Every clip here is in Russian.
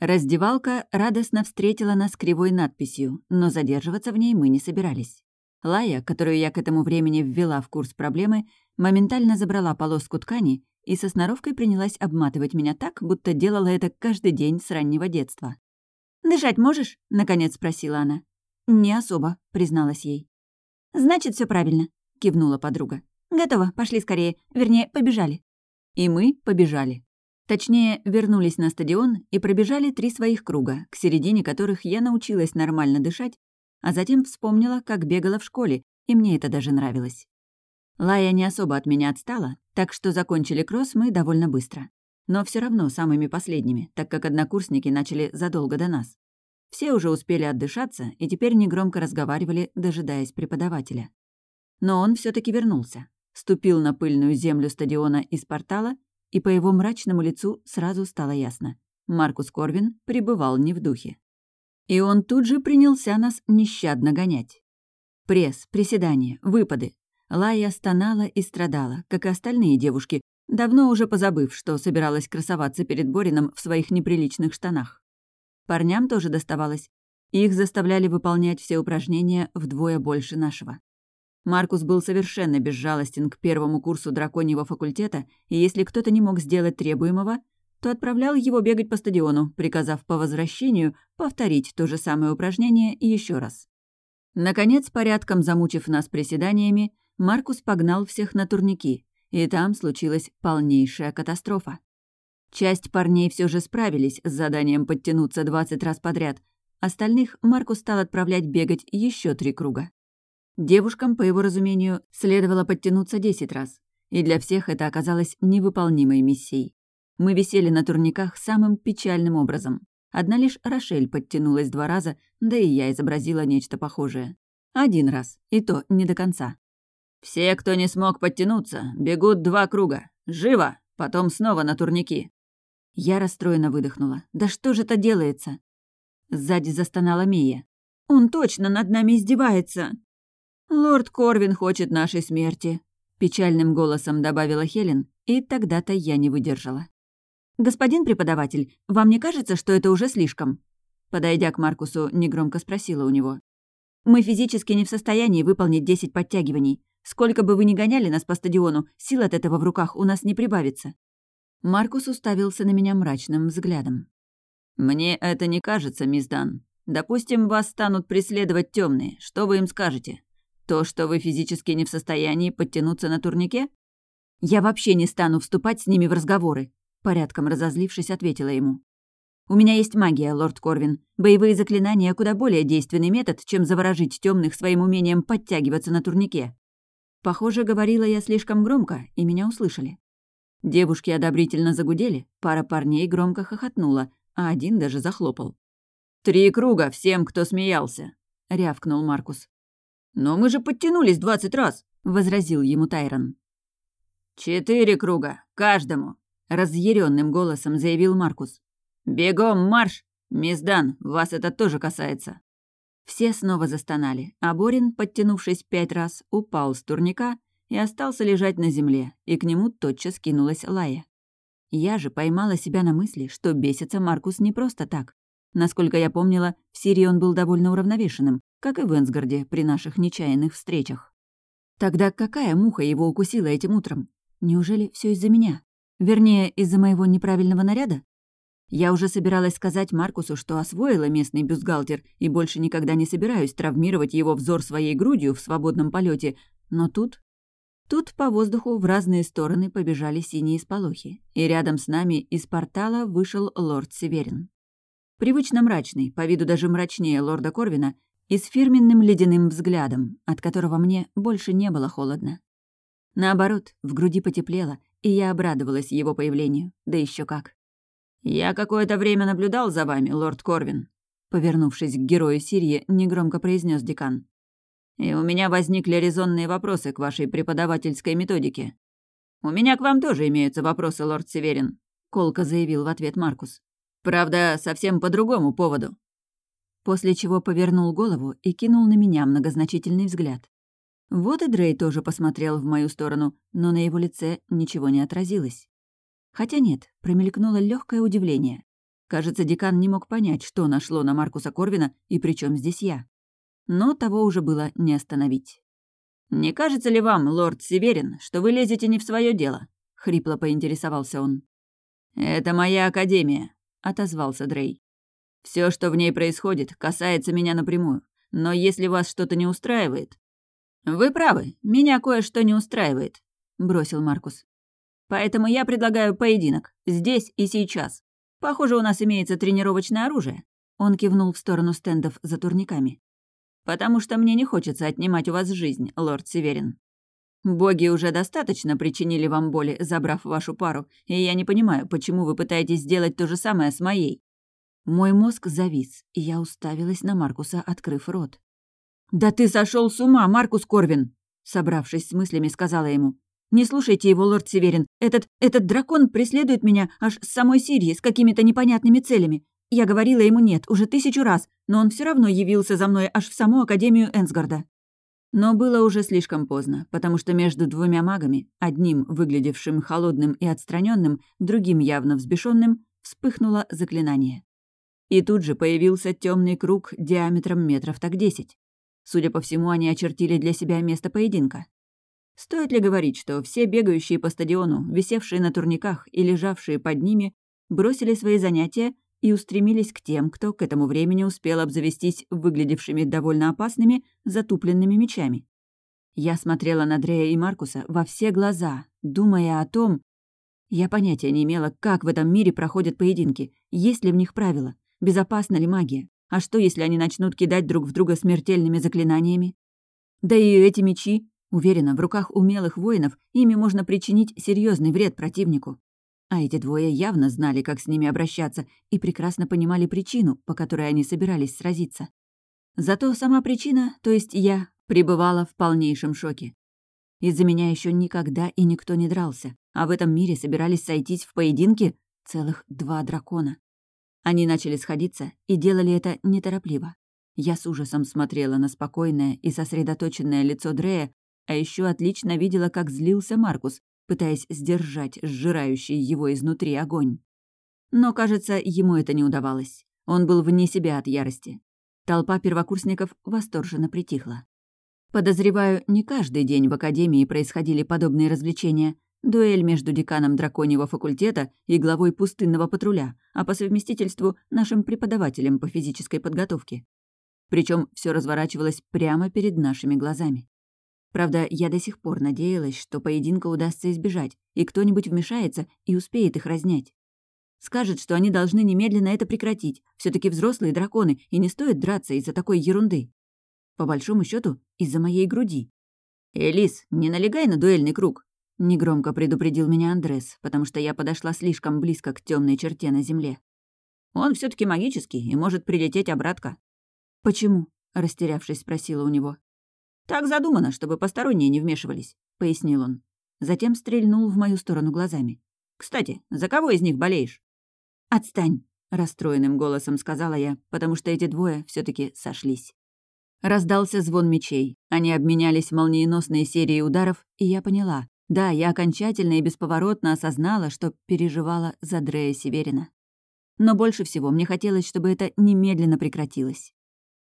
Раздевалка радостно встретила нас кривой надписью, но задерживаться в ней мы не собирались. Лая, которую я к этому времени ввела в курс проблемы, моментально забрала полоску ткани и со сноровкой принялась обматывать меня так, будто делала это каждый день с раннего детства. «Дышать можешь?» — наконец спросила она. «Не особо», — призналась ей. «Значит, все правильно», — кивнула подруга. «Готово, пошли скорее. Вернее, побежали». И мы побежали. Точнее, вернулись на стадион и пробежали три своих круга, к середине которых я научилась нормально дышать, а затем вспомнила, как бегала в школе, и мне это даже нравилось. Лая не особо от меня отстала, так что закончили кросс мы довольно быстро. Но все равно самыми последними, так как однокурсники начали задолго до нас. Все уже успели отдышаться и теперь негромко разговаривали, дожидаясь преподавателя. Но он все таки вернулся, ступил на пыльную землю стадиона из портала и по его мрачному лицу сразу стало ясно. Маркус Корвин пребывал не в духе. И он тут же принялся нас нещадно гонять. Пресс, приседания, выпады. Лая стонала и страдала, как и остальные девушки, давно уже позабыв, что собиралась красоваться перед Борином в своих неприличных штанах. Парням тоже доставалось. Их заставляли выполнять все упражнения вдвое больше нашего. Маркус был совершенно безжалостен к первому курсу драконьего факультета, и если кто-то не мог сделать требуемого, то отправлял его бегать по стадиону, приказав по возвращению повторить то же самое упражнение еще раз. Наконец, порядком замучив нас приседаниями, Маркус погнал всех на турники, и там случилась полнейшая катастрофа. Часть парней все же справились с заданием подтянуться 20 раз подряд, остальных Маркус стал отправлять бегать еще три круга. Девушкам, по его разумению, следовало подтянуться десять раз, и для всех это оказалось невыполнимой миссией. Мы висели на турниках самым печальным образом. Одна лишь Рошель подтянулась два раза, да и я изобразила нечто похожее. Один раз, и то не до конца. «Все, кто не смог подтянуться, бегут два круга. Живо! Потом снова на турники!» Я расстроенно выдохнула. «Да что же это делается?» Сзади застонала Мия. «Он точно над нами издевается!» «Лорд Корвин хочет нашей смерти», — печальным голосом добавила Хелен, и тогда-то я не выдержала. «Господин преподаватель, вам не кажется, что это уже слишком?» Подойдя к Маркусу, негромко спросила у него. «Мы физически не в состоянии выполнить десять подтягиваний. Сколько бы вы ни гоняли нас по стадиону, сил от этого в руках у нас не прибавится». Маркус уставился на меня мрачным взглядом. «Мне это не кажется, мисс Дан. Допустим, вас станут преследовать темные. Что вы им скажете?» То, что вы физически не в состоянии подтянуться на турнике? Я вообще не стану вступать с ними в разговоры, порядком разозлившись, ответила ему. У меня есть магия, лорд Корвин. Боевые заклинания куда более действенный метод, чем заворожить темных своим умением подтягиваться на турнике. Похоже, говорила я слишком громко, и меня услышали. Девушки одобрительно загудели, пара парней громко хохотнула, а один даже захлопал. «Три круга всем, кто смеялся», — рявкнул Маркус. «Но мы же подтянулись двадцать раз», — возразил ему Тайрон. «Четыре круга, каждому», — разъяренным голосом заявил Маркус. «Бегом марш! Мисс Дан, вас это тоже касается». Все снова застонали, а Борин, подтянувшись пять раз, упал с турника и остался лежать на земле, и к нему тотчас кинулась Лая. Я же поймала себя на мысли, что бесится Маркус не просто так. Насколько я помнила, в Сирии он был довольно уравновешенным, как и в Энсгарде при наших нечаянных встречах. Тогда какая муха его укусила этим утром? Неужели все из-за меня? Вернее, из-за моего неправильного наряда? Я уже собиралась сказать Маркусу, что освоила местный бюстгальтер и больше никогда не собираюсь травмировать его взор своей грудью в свободном полете, но тут... Тут по воздуху в разные стороны побежали синие сполохи, и рядом с нами из портала вышел лорд Северин. Привычно мрачный, по виду даже мрачнее лорда Корвина, и с фирменным ледяным взглядом, от которого мне больше не было холодно. Наоборот, в груди потеплело, и я обрадовалась его появлению, да еще как. «Я какое-то время наблюдал за вами, лорд Корвин», повернувшись к герою Сирии, негромко произнес декан. «И у меня возникли резонные вопросы к вашей преподавательской методике». «У меня к вам тоже имеются вопросы, лорд Северин», — колко заявил в ответ Маркус. «Правда, совсем по другому поводу после чего повернул голову и кинул на меня многозначительный взгляд. Вот и Дрей тоже посмотрел в мою сторону, но на его лице ничего не отразилось. Хотя нет, промелькнуло легкое удивление. Кажется, декан не мог понять, что нашло на Маркуса Корвина и при чем здесь я. Но того уже было не остановить. «Не кажется ли вам, лорд Северин, что вы лезете не в свое дело?» — хрипло поинтересовался он. «Это моя академия», — отозвался Дрей. Все, что в ней происходит, касается меня напрямую. Но если вас что-то не устраивает...» «Вы правы, меня кое-что не устраивает», — бросил Маркус. «Поэтому я предлагаю поединок. Здесь и сейчас. Похоже, у нас имеется тренировочное оружие». Он кивнул в сторону стендов за турниками. «Потому что мне не хочется отнимать у вас жизнь, лорд Северин. Боги уже достаточно причинили вам боли, забрав вашу пару, и я не понимаю, почему вы пытаетесь сделать то же самое с моей». Мой мозг завис, и я уставилась на Маркуса, открыв рот. «Да ты сошел с ума, Маркус Корвин!» Собравшись с мыслями, сказала ему. «Не слушайте его, лорд Северин. Этот, этот дракон преследует меня аж с самой Сирии с какими-то непонятными целями. Я говорила ему нет уже тысячу раз, но он все равно явился за мной аж в саму Академию Энсгарда». Но было уже слишком поздно, потому что между двумя магами, одним выглядевшим холодным и отстраненным, другим явно взбешенным, вспыхнуло заклинание. И тут же появился темный круг диаметром метров так десять. Судя по всему, они очертили для себя место поединка. Стоит ли говорить, что все бегающие по стадиону, висевшие на турниках и лежавшие под ними, бросили свои занятия и устремились к тем, кто к этому времени успел обзавестись выглядевшими довольно опасными затупленными мечами. Я смотрела на Дрея и Маркуса во все глаза, думая о том... Я понятия не имела, как в этом мире проходят поединки, есть ли в них правила, Безопасна ли магия? А что, если они начнут кидать друг в друга смертельными заклинаниями? Да и эти мечи, уверена, в руках умелых воинов ими можно причинить серьезный вред противнику. А эти двое явно знали, как с ними обращаться, и прекрасно понимали причину, по которой они собирались сразиться. Зато сама причина, то есть я, пребывала в полнейшем шоке. Из-за меня еще никогда и никто не дрался, а в этом мире собирались сойтись в поединке целых два дракона. Они начали сходиться и делали это неторопливо. Я с ужасом смотрела на спокойное и сосредоточенное лицо Дрея, а еще отлично видела, как злился Маркус, пытаясь сдержать сжирающий его изнутри огонь. Но, кажется, ему это не удавалось. Он был вне себя от ярости. Толпа первокурсников восторженно притихла. Подозреваю, не каждый день в Академии происходили подобные развлечения, Дуэль между деканом драконьего факультета и главой пустынного патруля, а по совместительству нашим преподавателем по физической подготовке. Причем все разворачивалось прямо перед нашими глазами. Правда, я до сих пор надеялась, что поединка удастся избежать, и кто-нибудь вмешается и успеет их разнять. Скажет, что они должны немедленно это прекратить. все таки взрослые драконы, и не стоит драться из-за такой ерунды. По большому счету из-за моей груди. «Элис, не налегай на дуэльный круг», Негромко предупредил меня Андрес, потому что я подошла слишком близко к темной черте на земле. Он все таки магический и может прилететь обратно. «Почему?» — растерявшись, спросила у него. «Так задумано, чтобы посторонние не вмешивались», — пояснил он. Затем стрельнул в мою сторону глазами. «Кстати, за кого из них болеешь?» «Отстань», — расстроенным голосом сказала я, потому что эти двое все таки сошлись. Раздался звон мечей. Они обменялись молниеносной серией ударов, и я поняла. Да, я окончательно и бесповоротно осознала, что переживала за Дрея Северина. Но больше всего мне хотелось, чтобы это немедленно прекратилось.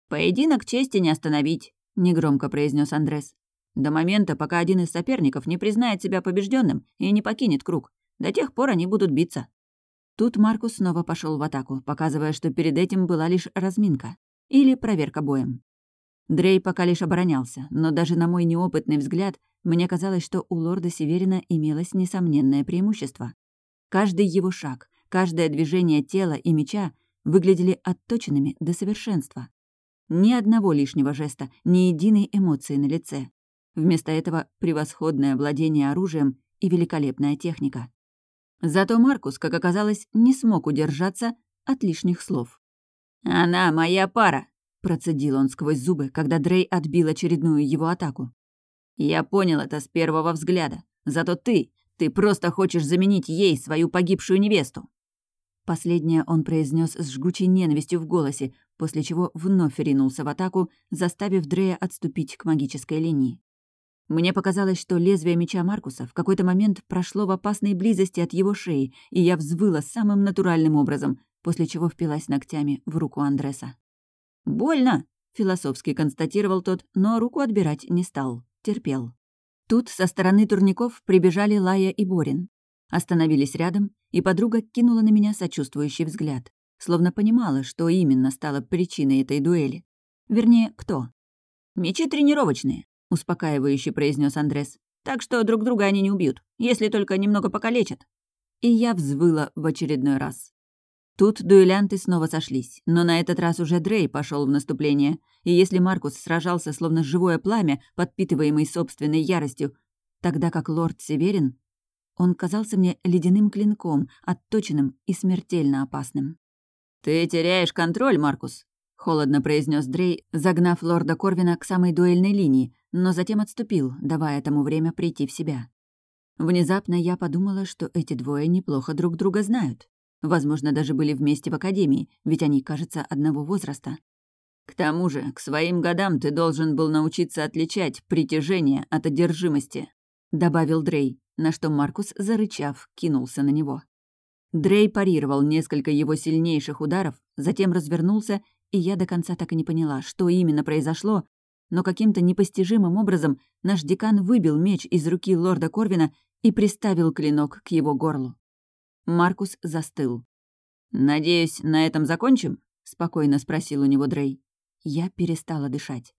«Поединок чести не остановить», — негромко произнес Андрес. «До момента, пока один из соперников не признает себя побежденным и не покинет круг. До тех пор они будут биться». Тут Маркус снова пошел в атаку, показывая, что перед этим была лишь разминка. Или проверка боем. Дрей пока лишь оборонялся, но даже на мой неопытный взгляд мне казалось, что у лорда Северина имелось несомненное преимущество. Каждый его шаг, каждое движение тела и меча выглядели отточенными до совершенства. Ни одного лишнего жеста, ни единой эмоции на лице. Вместо этого превосходное владение оружием и великолепная техника. Зато Маркус, как оказалось, не смог удержаться от лишних слов. «Она моя пара!» — процедил он сквозь зубы, когда Дрей отбил очередную его атаку. Я понял это с первого взгляда. Зато ты, ты просто хочешь заменить ей свою погибшую невесту. Последнее он произнес с жгучей ненавистью в голосе, после чего вновь ринулся в атаку, заставив Дрея отступить к магической линии. Мне показалось, что лезвие меча Маркуса в какой-то момент прошло в опасной близости от его шеи, и я взвыла самым натуральным образом, после чего впилась ногтями в руку Андреса. «Больно!» — философски констатировал тот, но руку отбирать не стал, терпел. Тут со стороны турников прибежали Лая и Борин. Остановились рядом, и подруга кинула на меня сочувствующий взгляд, словно понимала, что именно стало причиной этой дуэли. Вернее, кто. «Мечи тренировочные», — успокаивающе произнес Андрес. «Так что друг друга они не убьют, если только немного покалечат». И я взвыла в очередной раз. Тут дуэлянты снова сошлись, но на этот раз уже Дрей пошел в наступление, и если Маркус сражался словно живое пламя, подпитываемый собственной яростью, тогда как лорд Северин, он казался мне ледяным клинком, отточенным и смертельно опасным. «Ты теряешь контроль, Маркус», — холодно произнес Дрей, загнав лорда Корвина к самой дуэльной линии, но затем отступил, давая тому время прийти в себя. Внезапно я подумала, что эти двое неплохо друг друга знают. Возможно, даже были вместе в академии, ведь они, кажется, одного возраста. К тому же, к своим годам ты должен был научиться отличать притяжение от одержимости, добавил Дрей, на что Маркус, зарычав, кинулся на него. Дрей парировал несколько его сильнейших ударов, затем развернулся, и я до конца так и не поняла, что именно произошло, но каким-то непостижимым образом наш декан выбил меч из руки лорда Корвина и приставил клинок к его горлу. Маркус застыл. «Надеюсь, на этом закончим?» — спокойно спросил у него Дрей. Я перестала дышать.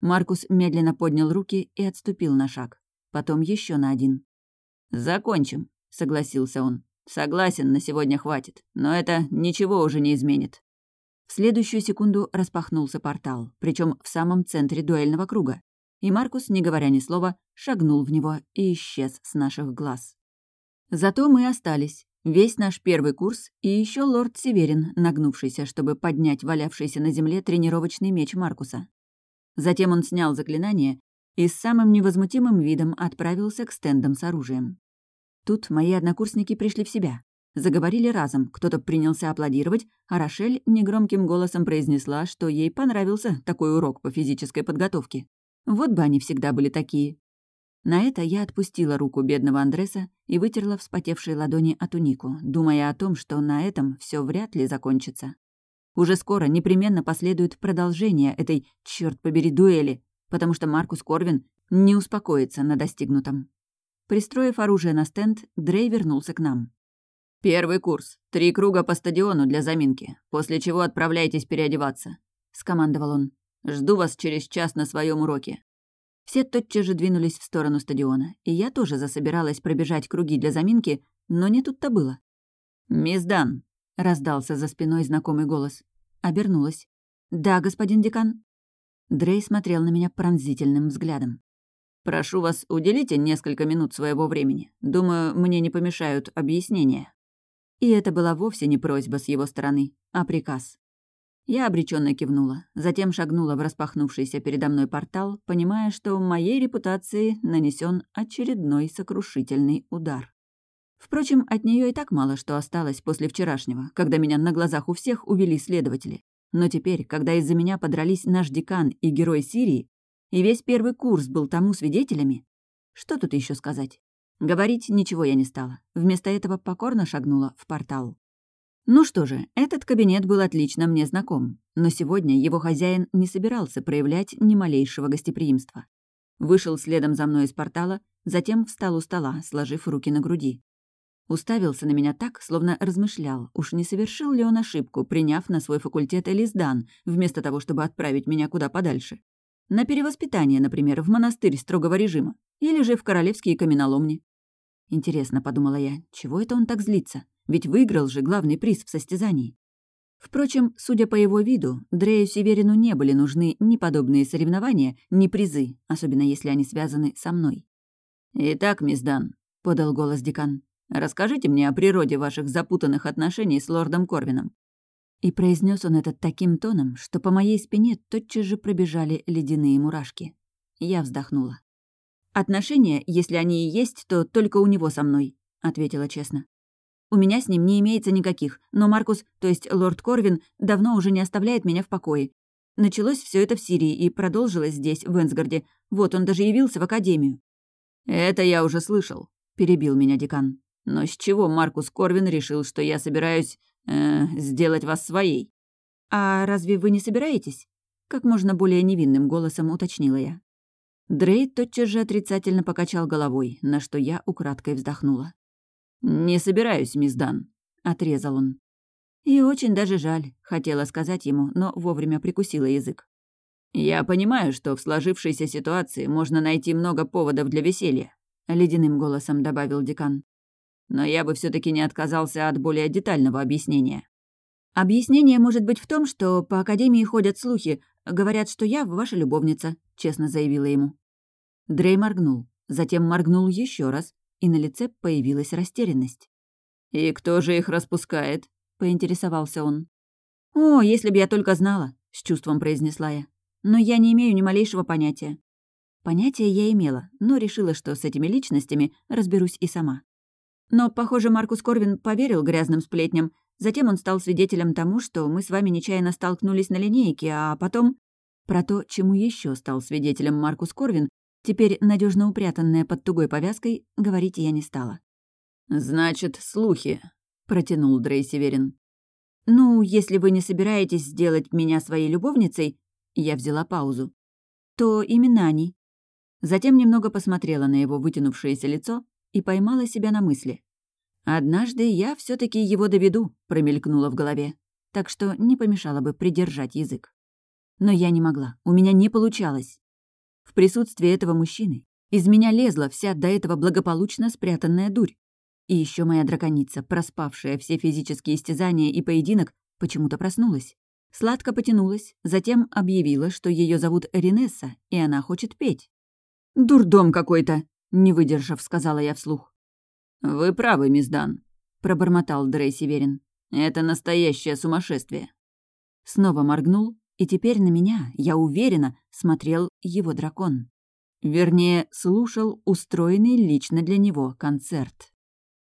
Маркус медленно поднял руки и отступил на шаг. Потом еще на один. «Закончим», — согласился он. Согласен, на сегодня хватит, но это ничего уже не изменит. В следующую секунду распахнулся портал, причем в самом центре дуэльного круга. И Маркус, не говоря ни слова, шагнул в него и исчез с наших глаз. Зато мы остались. Весь наш первый курс и еще лорд Северин, нагнувшийся, чтобы поднять валявшийся на земле тренировочный меч Маркуса. Затем он снял заклинание и с самым невозмутимым видом отправился к стендам с оружием. Тут мои однокурсники пришли в себя. Заговорили разом, кто-то принялся аплодировать, а Рошель негромким голосом произнесла, что ей понравился такой урок по физической подготовке. Вот бы они всегда были такие. На это я отпустила руку бедного Андреса и вытерла вспотевшие ладони о тунику, думая о том, что на этом все вряд ли закончится. Уже скоро непременно последует продолжение этой, черт побери, дуэли, потому что Маркус Корвин не успокоится на достигнутом. Пристроив оружие на стенд, Дрей вернулся к нам. «Первый курс. Три круга по стадиону для заминки, после чего отправляйтесь переодеваться», — скомандовал он. «Жду вас через час на своем уроке». Все тотчас же двинулись в сторону стадиона, и я тоже засобиралась пробежать круги для заминки, но не тут-то было. «Мисс Дан», — раздался за спиной знакомый голос. Обернулась. «Да, господин декан». Дрей смотрел на меня пронзительным взглядом. Прошу вас, уделите несколько минут своего времени. Думаю, мне не помешают объяснения». И это была вовсе не просьба с его стороны, а приказ. Я обреченно кивнула, затем шагнула в распахнувшийся передо мной портал, понимая, что моей репутации нанесен очередной сокрушительный удар. Впрочем, от нее и так мало что осталось после вчерашнего, когда меня на глазах у всех увели следователи. Но теперь, когда из-за меня подрались наш декан и герой Сирии, и весь первый курс был тому свидетелями. Что тут еще сказать? Говорить ничего я не стала. Вместо этого покорно шагнула в портал. Ну что же, этот кабинет был отлично мне знаком, но сегодня его хозяин не собирался проявлять ни малейшего гостеприимства. Вышел следом за мной из портала, затем встал у стола, сложив руки на груди. Уставился на меня так, словно размышлял, уж не совершил ли он ошибку, приняв на свой факультет Элиздан, вместо того, чтобы отправить меня куда подальше. На перевоспитание, например, в монастырь строгого режима. Или же в королевские каменоломни. Интересно, подумала я, чего это он так злится? Ведь выиграл же главный приз в состязании. Впрочем, судя по его виду, Дрею Северину не были нужны ни подобные соревнования, ни призы, особенно если они связаны со мной. «Итак, мисс Дан», — подал голос декан, — «расскажите мне о природе ваших запутанных отношений с лордом Корвином. И произнес он это таким тоном, что по моей спине тотчас же пробежали ледяные мурашки. Я вздохнула. «Отношения, если они и есть, то только у него со мной», — ответила честно. «У меня с ним не имеется никаких, но Маркус, то есть лорд Корвин, давно уже не оставляет меня в покое. Началось все это в Сирии и продолжилось здесь, в Энсгарде. Вот он даже явился в академию». «Это я уже слышал», — перебил меня декан. «Но с чего Маркус Корвин решил, что я собираюсь э, сделать вас своей». «А разве вы не собираетесь?» Как можно более невинным голосом уточнила я. Дрей тотчас же отрицательно покачал головой, на что я украдкой вздохнула. «Не собираюсь, мисс Дан», — отрезал он. И очень даже жаль, хотела сказать ему, но вовремя прикусила язык. «Я понимаю, что в сложившейся ситуации можно найти много поводов для веселья», — ледяным голосом добавил декан. «Но я бы все таки не отказался от более детального объяснения». «Объяснение может быть в том, что по Академии ходят слухи, говорят, что я ваша любовница», — честно заявила ему. Дрей моргнул, затем моргнул еще раз, и на лице появилась растерянность. «И кто же их распускает?» — поинтересовался он. «О, если бы я только знала», — с чувством произнесла я. «Но я не имею ни малейшего понятия». Понятия я имела, но решила, что с этими личностями разберусь и сама. Но, похоже, Маркус Корвин поверил грязным сплетням. Затем он стал свидетелем тому, что мы с вами нечаянно столкнулись на линейке, а потом... Про то, чему еще стал свидетелем Маркус Корвин, теперь надежно упрятанная под тугой повязкой, говорить я не стала. «Значит, слухи», протянул Дрей Северин. «Ну, если вы не собираетесь сделать меня своей любовницей...» Я взяла паузу. «То именно они». Затем немного посмотрела на его вытянувшееся лицо и поймала себя на мысли. «Однажды я все таки его доведу», — промелькнула в голове. Так что не помешало бы придержать язык. Но я не могла, у меня не получалось. В присутствии этого мужчины из меня лезла вся до этого благополучно спрятанная дурь. И еще моя драконица, проспавшая все физические истязания и поединок, почему-то проснулась. Сладко потянулась, затем объявила, что ее зовут Ринесса, и она хочет петь. «Дурдом какой-то!» — не выдержав, сказала я вслух. «Вы правы, мисс Дан», — пробормотал Дрей Северин. «Это настоящее сумасшествие». Снова моргнул, и теперь на меня, я уверена, смотрел его дракон. Вернее, слушал устроенный лично для него концерт.